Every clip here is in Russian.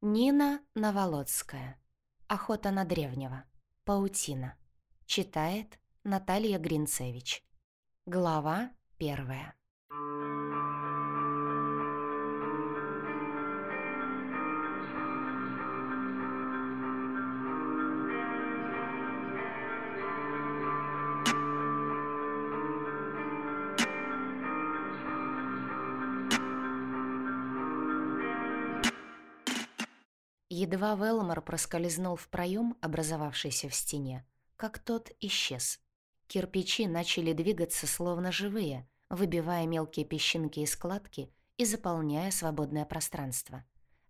Нина Новолоцкая. Охота на древнего. Паутина. Читает Наталья Гринцевич. Глава первая. Едва Велмор проскользнул в проем, образовавшийся в стене, как тот исчез. Кирпичи начали двигаться словно живые, выбивая мелкие песчинки и складки и заполняя свободное пространство.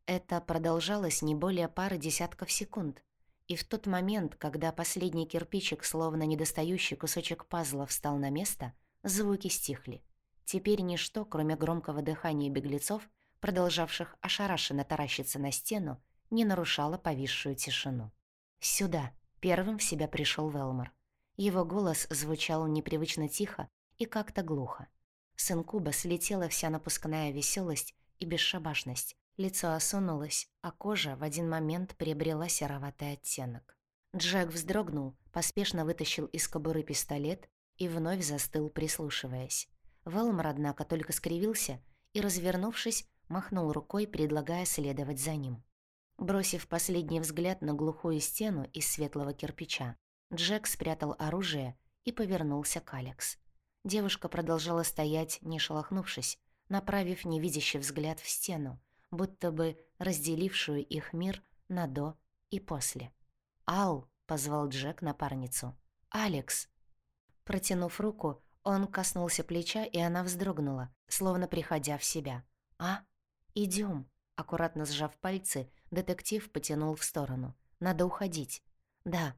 Это продолжалось не более пары десятков секунд. И в тот момент, когда последний кирпичик, словно недостающий кусочек пазла, встал на место, звуки стихли. Теперь ничто, кроме громкого дыхания беглецов, продолжавших ошарашенно таращиться на стену, не нарушала повисшую тишину. «Сюда!» — первым в себя пришел Велмор. Его голос звучал непривычно тихо и как-то глухо. С инкуба слетела вся напускная веселость и бесшабашность. Лицо осунулось, а кожа в один момент приобрела сероватый оттенок. Джек вздрогнул, поспешно вытащил из кобуры пистолет и вновь застыл, прислушиваясь. Велмор, однако, только скривился и, развернувшись, махнул рукой, предлагая следовать за ним. Бросив последний взгляд на глухую стену из светлого кирпича, Джек спрятал оружие и повернулся к Алекс. Девушка продолжала стоять, не шелохнувшись, направив невидящий взгляд в стену, будто бы разделившую их мир на «до» и «после». «Ал!» — позвал Джек напарницу. «Алекс!» Протянув руку, он коснулся плеча, и она вздрогнула, словно приходя в себя. «А? Идём!» Аккуратно сжав пальцы, детектив потянул в сторону. «Надо уходить». «Да».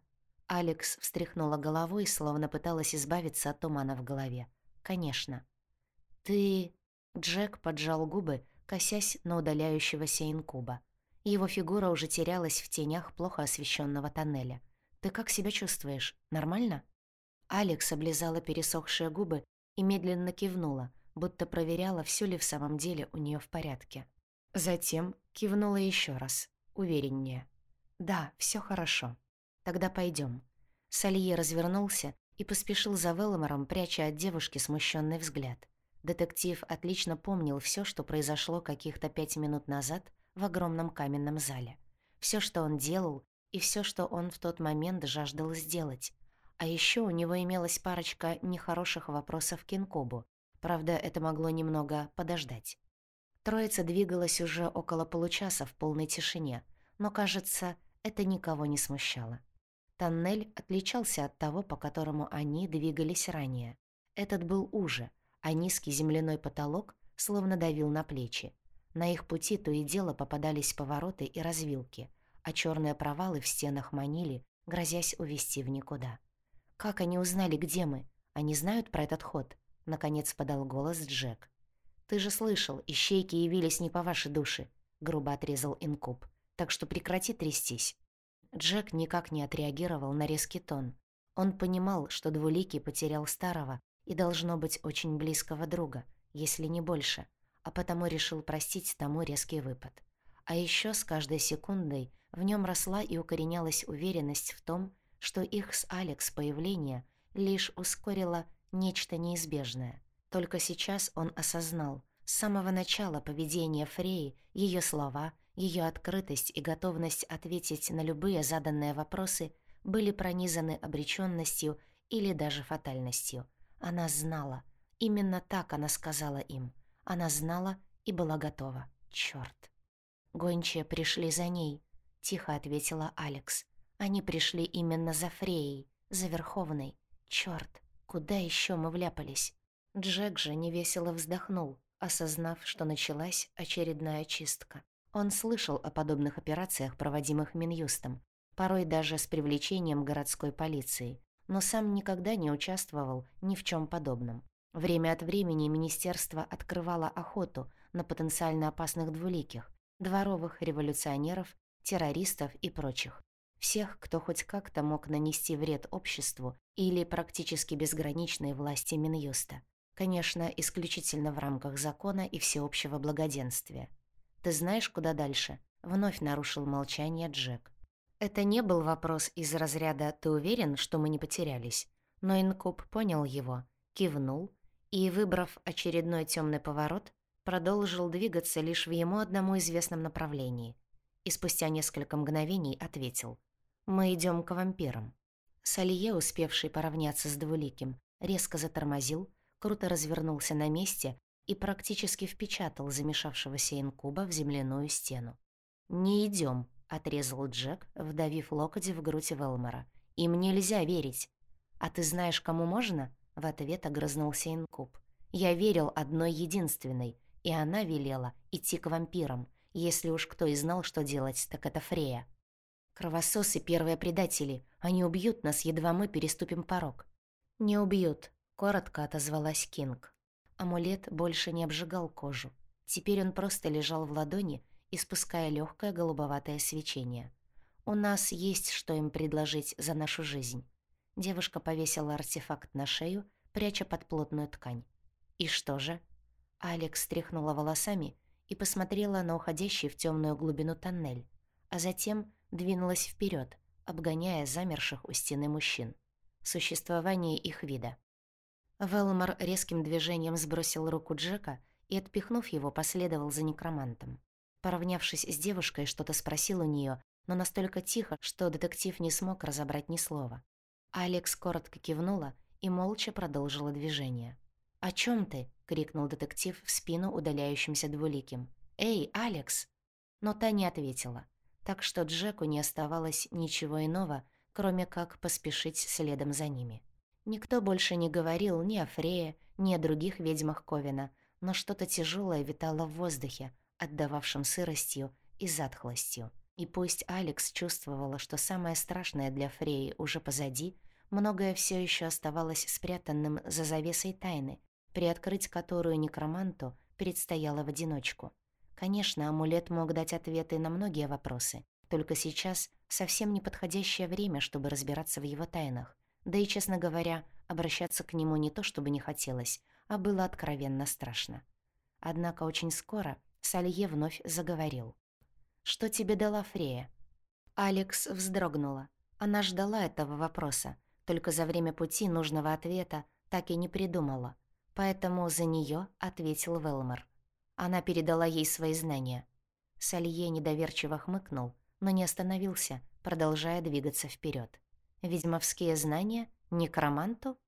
Алекс встряхнула головой, словно пыталась избавиться от тумана в голове. «Конечно». «Ты...» Джек поджал губы, косясь на удаляющегося инкуба. Его фигура уже терялась в тенях плохо освещенного тоннеля. «Ты как себя чувствуешь? Нормально?» Алекс облизала пересохшие губы и медленно кивнула, будто проверяла, все ли в самом деле у нее в порядке. Затем кивнула еще раз, увереннее. «Да, все хорошо. Тогда пойдем. Салье развернулся и поспешил за Велмором, пряча от девушки смущенный взгляд. Детектив отлично помнил все, что произошло каких-то пять минут назад в огромном каменном зале. Все, что он делал, и все, что он в тот момент жаждал сделать. А еще у него имелась парочка нехороших вопросов к Инкобу. Правда, это могло немного подождать. Троица двигалась уже около получаса в полной тишине, но, кажется, это никого не смущало. Тоннель отличался от того, по которому они двигались ранее. Этот был уже, а низкий земляной потолок словно давил на плечи. На их пути то и дело попадались повороты и развилки, а черные провалы в стенах манили, грозясь увести в никуда. «Как они узнали, где мы? Они знают про этот ход?» — наконец подал голос Джек. «Ты же слышал, ищейки явились не по вашей душе», — грубо отрезал Инкуб. «Так что прекрати трястись». Джек никак не отреагировал на резкий тон. Он понимал, что Двуликий потерял старого и должно быть очень близкого друга, если не больше, а потому решил простить тому резкий выпад. А еще с каждой секундой в нем росла и укоренялась уверенность в том, что их с Алекс появление лишь ускорило нечто неизбежное — только сейчас он осознал, с самого начала поведения Фреи, ее слова, ее открытость и готовность ответить на любые заданные вопросы были пронизаны обреченностью или даже фатальностью. Она знала. Именно так она сказала им. Она знала и была готова. Чёрт. «Гончие пришли за ней», — тихо ответила Алекс. «Они пришли именно за Фреей, за Верховной. Чёрт, куда еще мы вляпались?» Джек же невесело вздохнул, осознав, что началась очередная чистка. Он слышал о подобных операциях, проводимых Минюстом, порой даже с привлечением городской полиции, но сам никогда не участвовал ни в чем подобном. Время от времени министерство открывало охоту на потенциально опасных двуликих, дворовых революционеров, террористов и прочих. Всех, кто хоть как-то мог нанести вред обществу или практически безграничной власти Минюста. Конечно, исключительно в рамках закона и всеобщего благоденствия. «Ты знаешь, куда дальше?» Вновь нарушил молчание Джек. Это не был вопрос из разряда «ты уверен, что мы не потерялись?» Но Инкуб понял его, кивнул и, выбрав очередной темный поворот, продолжил двигаться лишь в ему одному известном направлении. И спустя несколько мгновений ответил «Мы идем к вампирам». Салье, успевший поравняться с двуликим, резко затормозил, круто развернулся на месте и практически впечатал замешавшегося инкуба в земляную стену. «Не идем, отрезал Джек, вдавив локоть в грудь Велмора. «Им нельзя верить». «А ты знаешь, кому можно?» — в ответ огрызнулся Инкуб. «Я верил одной единственной, и она велела идти к вампирам. Если уж кто и знал, что делать, так это Фрея. Кровососы — первые предатели. Они убьют нас, едва мы переступим порог». «Не убьют», — коротко отозвалась Кинг. Амулет больше не обжигал кожу. Теперь он просто лежал в ладони, испуская легкое голубоватое свечение. «У нас есть что им предложить за нашу жизнь». Девушка повесила артефакт на шею, пряча под плотную ткань. «И что же?» Алекс стряхнула волосами и посмотрела на уходящий в темную глубину тоннель, а затем двинулась вперед, обгоняя замерших у стены мужчин. Существование их вида. Велмор резким движением сбросил руку Джека и, отпихнув его, последовал за некромантом. Поравнявшись с девушкой, что-то спросил у нее, но настолько тихо, что детектив не смог разобрать ни слова. Алекс коротко кивнула и молча продолжила движение. «О чем ты?» — крикнул детектив в спину удаляющимся двуликим. «Эй, Алекс!» Но та не ответила, так что Джеку не оставалось ничего иного, кроме как поспешить следом за ними. Никто больше не говорил ни о Фрее, ни о других ведьмах Ковина, но что-то тяжелое витало в воздухе, отдававшим сыростью и затхлостью. И пусть Алекс чувствовала, что самое страшное для Фреи уже позади, многое все еще оставалось спрятанным за завесой тайны, приоткрыть которую некроманту предстояло в одиночку. Конечно, амулет мог дать ответы на многие вопросы, только сейчас совсем неподходящее время, чтобы разбираться в его тайнах. Да и, честно говоря, обращаться к нему не то чтобы не хотелось, а было откровенно страшно. Однако очень скоро Салье вновь заговорил. «Что тебе дала Фрея?» Алекс вздрогнула. Она ждала этого вопроса, только за время пути нужного ответа так и не придумала. Поэтому за нее ответил Велмор. Она передала ей свои знания. Салье недоверчиво хмыкнул, но не остановился, продолжая двигаться вперед. «Ведьмовские знания? Некроманту?»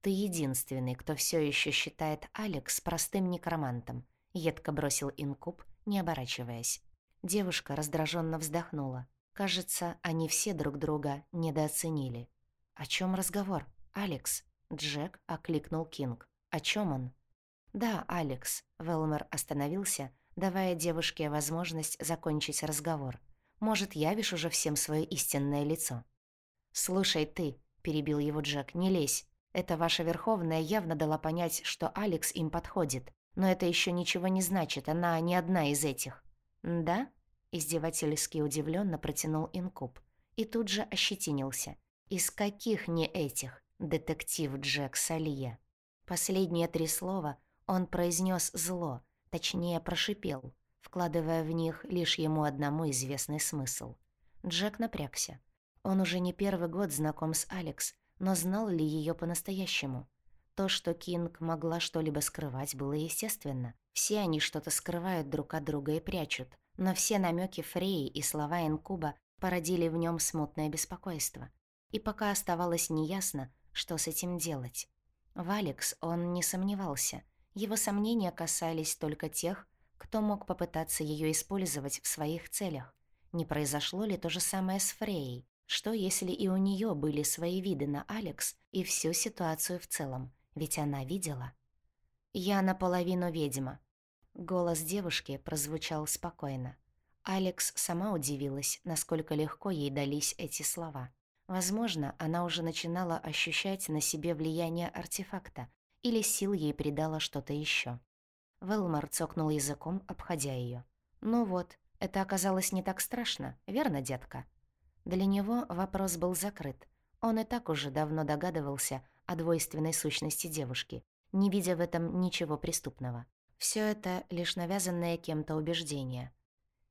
«Ты единственный, кто все еще считает Алекс простым некромантом», — едко бросил инкуб, не оборачиваясь. Девушка раздраженно вздохнула. Кажется, они все друг друга недооценили. «О чем разговор, Алекс?» Джек окликнул Кинг. «О чем он?» «Да, Алекс», — Велмер остановился, давая девушке возможность закончить разговор. «Может, явишь уже всем свое истинное лицо?» «Слушай ты», — перебил его Джек, — «не лезь. Эта ваша Верховная явно дала понять, что Алекс им подходит. Но это еще ничего не значит, она не одна из этих. «Да?» — издевательски удивленно протянул инкуб. И тут же ощетинился. «Из каких не этих?» — детектив Джек Салье. Последние три слова он произнес зло, точнее прошипел, вкладывая в них лишь ему одному известный смысл. Джек напрягся. Он уже не первый год знаком с Алекс, но знал ли ее по-настоящему? То, что Кинг могла что-либо скрывать, было естественно. Все они что-то скрывают друг от друга и прячут, но все намеки Фреи и слова Инкуба породили в нем смутное беспокойство. И пока оставалось неясно, что с этим делать. В Алекс он не сомневался. Его сомнения касались только тех, кто мог попытаться ее использовать в своих целях. Не произошло ли то же самое с Фрейей? Что, если и у нее были свои виды на Алекс и всю ситуацию в целом? Ведь она видела. «Я наполовину ведьма». Голос девушки прозвучал спокойно. Алекс сама удивилась, насколько легко ей дались эти слова. Возможно, она уже начинала ощущать на себе влияние артефакта, или сил ей придало что-то еще. Велмар цокнул языком, обходя ее. «Ну вот, это оказалось не так страшно, верно, детка?» Для него вопрос был закрыт. Он и так уже давно догадывался о двойственной сущности девушки, не видя в этом ничего преступного. Все это лишь навязанное кем-то убеждение.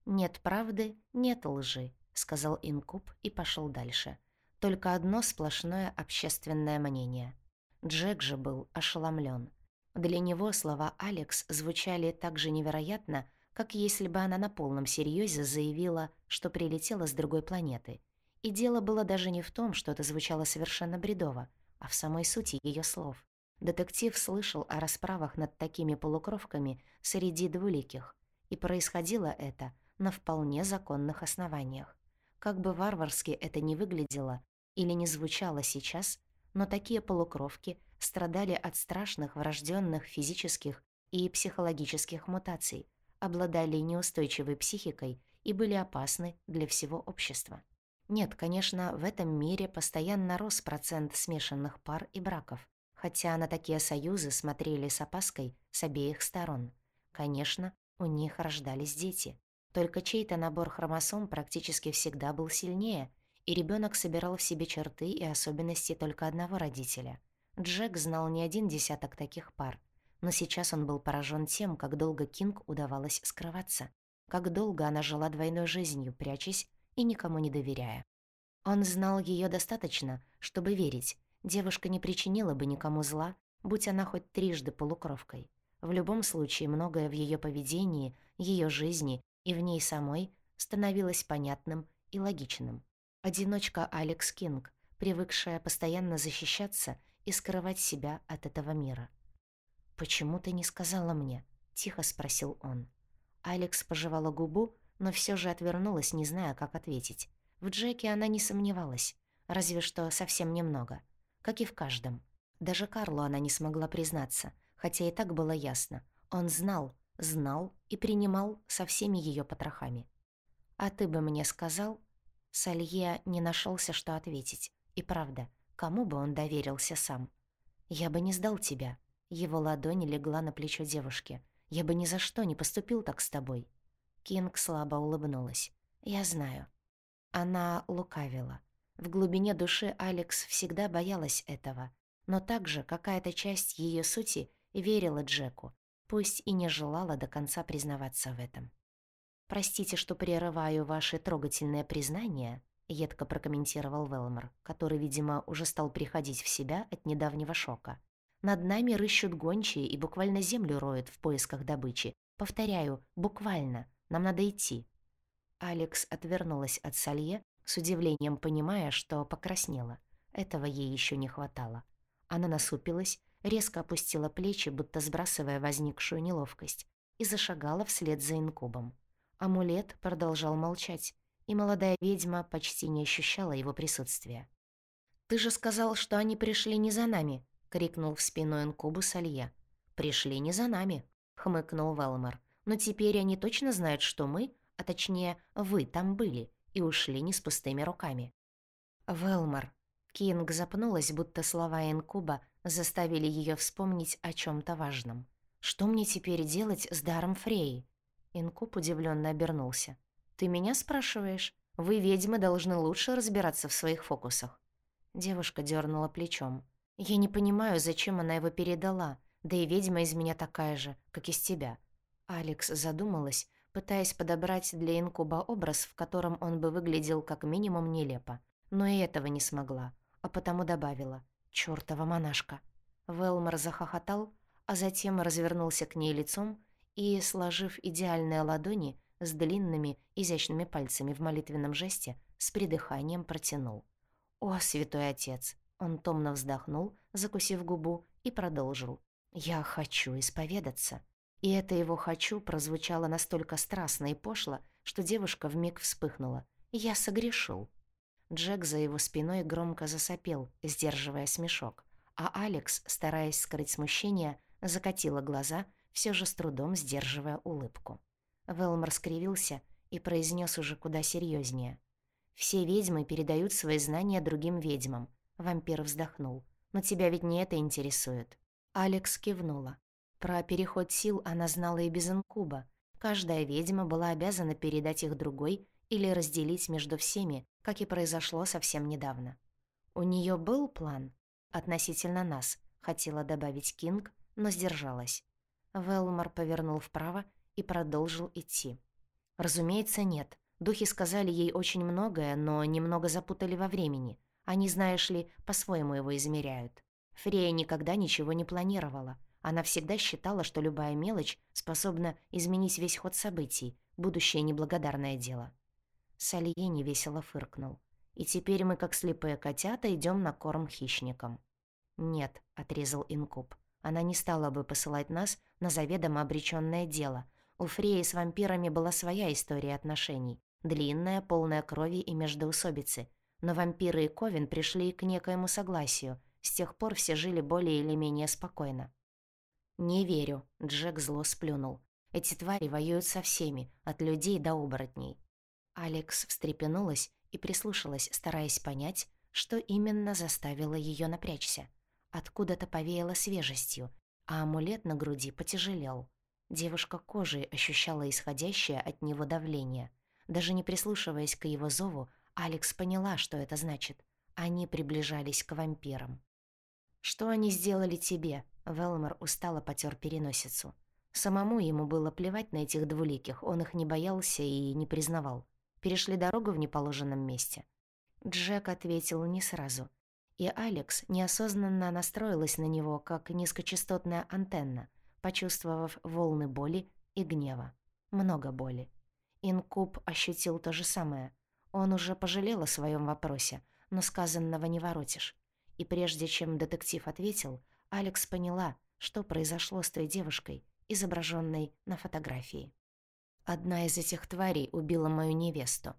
«Нет правды, нет лжи», — сказал Инкуб и пошел дальше. Только одно сплошное общественное мнение. Джек же был ошеломлен. Для него слова Алекс звучали так же невероятно, как если бы она на полном серьезе заявила, что прилетела с другой планеты. И дело было даже не в том, что это звучало совершенно бредово, а в самой сути ее слов. Детектив слышал о расправах над такими полукровками среди двуликих, и происходило это на вполне законных основаниях. Как бы варварски это ни выглядело или не звучало сейчас, но такие полукровки страдали от страшных врожденных физических и психологических мутаций, обладали неустойчивой психикой и были опасны для всего общества. Нет, конечно, в этом мире постоянно рос процент смешанных пар и браков, хотя на такие союзы смотрели с опаской с обеих сторон. Конечно, у них рождались дети. Только чей-то набор хромосом практически всегда был сильнее, и ребенок собирал в себе черты и особенности только одного родителя. Джек знал не один десяток таких пар, но сейчас он был поражен тем, как долго Кинг удавалось скрываться, как долго она жила двойной жизнью, прячась и никому не доверяя. Он знал ее достаточно, чтобы верить, девушка не причинила бы никому зла, будь она хоть трижды полукровкой. В любом случае, многое в ее поведении, ее жизни и в ней самой становилось понятным и логичным. Одиночка Алекс Кинг, привыкшая постоянно защищаться и скрывать себя от этого мира. «Почему ты не сказала мне?» — тихо спросил он. Алекс пожевала губу, но все же отвернулась, не зная, как ответить. В Джеке она не сомневалась, разве что совсем немного. Как и в каждом. Даже Карлу она не смогла признаться, хотя и так было ясно. Он знал, знал и принимал со всеми ее потрохами. «А ты бы мне сказал?» Салье не нашелся, что ответить. И правда, кому бы он доверился сам? «Я бы не сдал тебя», его ладонь легла на плечо девушки. «Я бы ни за что не поступил так с тобой». Кинг слабо улыбнулась. «Я знаю». Она лукавила. В глубине души Алекс всегда боялась этого. Но также какая-то часть ее сути верила Джеку, пусть и не желала до конца признаваться в этом. «Простите, что прерываю ваши трогательные признания», — едко прокомментировал Велмор, который, видимо, уже стал приходить в себя от недавнего шока. Над нами рыщут гончие и буквально землю роют в поисках добычи. Повторяю, буквально. Нам надо идти». Алекс отвернулась от Салье, с удивлением понимая, что покраснела. Этого ей еще не хватало. Она насупилась, резко опустила плечи, будто сбрасывая возникшую неловкость, и зашагала вслед за инкубом. Амулет продолжал молчать, и молодая ведьма почти не ощущала его присутствия. «Ты же сказал, что они пришли не за нами», — крикнул в спину инкубу Салье. «Пришли не за нами», — хмыкнул Велмор. «Но теперь они точно знают, что мы, а точнее, вы там были, и ушли не с пустыми руками». «Велмор». Кинг запнулась, будто слова инкуба заставили ее вспомнить о чем то важном. «Что мне теперь делать с даром Фреи?» Инкуб удивленно обернулся. «Ты меня спрашиваешь? Вы, ведьмы, должны лучше разбираться в своих фокусах». Девушка дернула плечом. Я не понимаю, зачем она его передала, да и ведьма из меня такая же, как из тебя. Алекс задумалась, пытаясь подобрать для инкуба образ, в котором он бы выглядел как минимум нелепо. Но и этого не смогла, а потому добавила «Чёртова монашка». Велмор захохотал, а затем развернулся к ней лицом и, сложив идеальные ладони с длинными, изящными пальцами в молитвенном жесте, с придыханием протянул. «О, святой отец, он томно вздохнул, закусив губу, и продолжил. «Я хочу исповедаться». И это его «хочу» прозвучало настолько страстно и пошло, что девушка вмиг вспыхнула. «Я согрешил». Джек за его спиной громко засопел, сдерживая смешок, а Алекс, стараясь скрыть смущение, закатила глаза, все же с трудом сдерживая улыбку. Велмор скривился и произнес уже куда серьезнее. «Все ведьмы передают свои знания другим ведьмам, Вампир вздохнул. «Но тебя ведь не это интересует». Алекс кивнула. Про переход сил она знала и без инкуба. Каждая ведьма была обязана передать их другой или разделить между всеми, как и произошло совсем недавно. У нее был план относительно нас, хотела добавить Кинг, но сдержалась. Велмор повернул вправо и продолжил идти. Разумеется, нет. Духи сказали ей очень многое, но немного запутали во времени. Они, знаешь ли, по-своему его измеряют. Фрея никогда ничего не планировала. Она всегда считала, что любая мелочь способна изменить весь ход событий, будущее неблагодарное дело. Салье невесело фыркнул. «И теперь мы, как слепые котята, идем на корм хищникам». «Нет», — отрезал Инкуб. «Она не стала бы посылать нас на заведомо обречённое дело. У Фреи с вампирами была своя история отношений. Длинная, полная крови и междоусобицы. Но вампиры и Ковен пришли к некоему согласию. С тех пор все жили более или менее спокойно. «Не верю», — Джек зло сплюнул. «Эти твари воюют со всеми, от людей до оборотней». Алекс встрепенулась и прислушалась, стараясь понять, что именно заставило ее напрячься. Откуда-то повеяло свежестью, а амулет на груди потяжелел. Девушка кожей ощущала исходящее от него давление. Даже не прислушиваясь к его зову, Алекс поняла, что это значит. Они приближались к вампирам. «Что они сделали тебе?» Велмор устало потер переносицу. Самому ему было плевать на этих двуликих, он их не боялся и не признавал. Перешли дорогу в неположенном месте. Джек ответил не сразу. И Алекс неосознанно настроилась на него, как низкочастотная антенна, почувствовав волны боли и гнева. Много боли. Инкуб ощутил то же самое. Он уже пожалел о своем вопросе, но сказанного не воротишь. И прежде чем детектив ответил, Алекс поняла, что произошло с той девушкой, изображенной на фотографии. Одна из этих тварей убила мою невесту.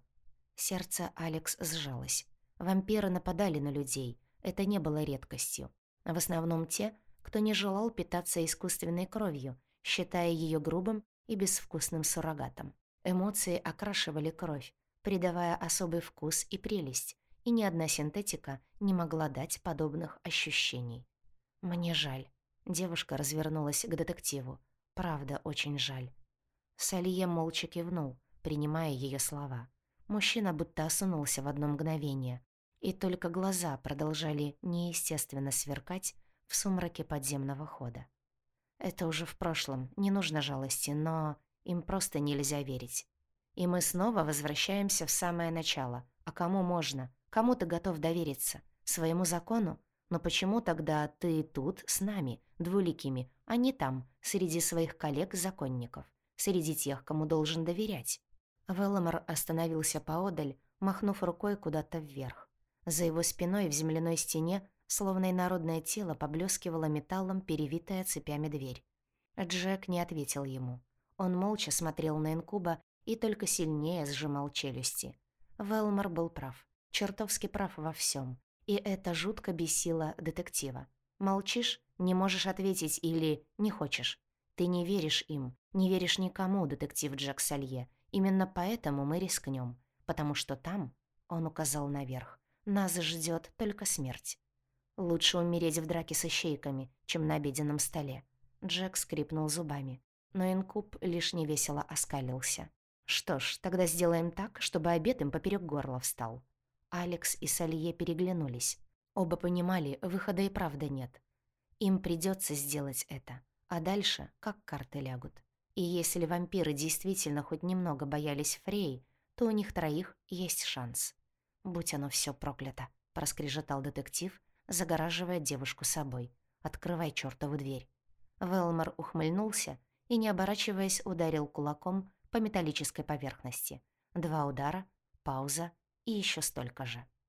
Сердце Алекс сжалось. Вампиры нападали на людей. Это не было редкостью. В основном те, кто не желал питаться искусственной кровью, считая ее грубым и безвкусным суррогатом. Эмоции окрашивали кровь, придавая особый вкус и прелесть, и ни одна синтетика не могла дать подобных ощущений. «Мне жаль». Девушка развернулась к детективу. «Правда, очень жаль». Салье молча кивнул, принимая ее слова. Мужчина будто осунулся в одно мгновение, и только глаза продолжали неестественно сверкать в сумраке подземного хода. Это уже в прошлом, не нужно жалости, но им просто нельзя верить. И мы снова возвращаемся в самое начало. А кому можно? Кому ты готов довериться? Своему закону? Но почему тогда ты тут с нами, двуликими, а не там, среди своих коллег-законников, среди тех, кому должен доверять?» Велломор остановился поодаль, махнув рукой куда-то вверх. За его спиной в земляной стене, словно инородное тело, поблескивало металлом перевитая цепями дверь. Джек не ответил ему. Он молча смотрел на инкуба и только сильнее сжимал челюсти. Велмор был прав. Чертовски прав во всем. И это жутко бесило детектива. Молчишь, не можешь ответить или не хочешь. Ты не веришь им, не веришь никому, детектив Джек Салье. Именно поэтому мы рискнем, потому что там, он указал наверх, нас ждет только смерть. Лучше умереть в драке с ищейками, чем на обеденном столе. Джек скрипнул зубами, но инкуб лишь невесело оскалился. Что ж, тогда сделаем так, чтобы обед им поперек горла встал. Алекс и Салье переглянулись. Оба понимали, выхода и правда нет. Им придется сделать это. А дальше как карты лягут. И если вампиры действительно хоть немного боялись Фрей, то у них троих есть шанс. «Будь оно все проклято», — проскрежетал детектив, загораживая девушку собой. «Открывай чертову дверь». Велмор ухмыльнулся и, не оборачиваясь, ударил кулаком по металлической поверхности. Два удара, пауза, и еще столько же.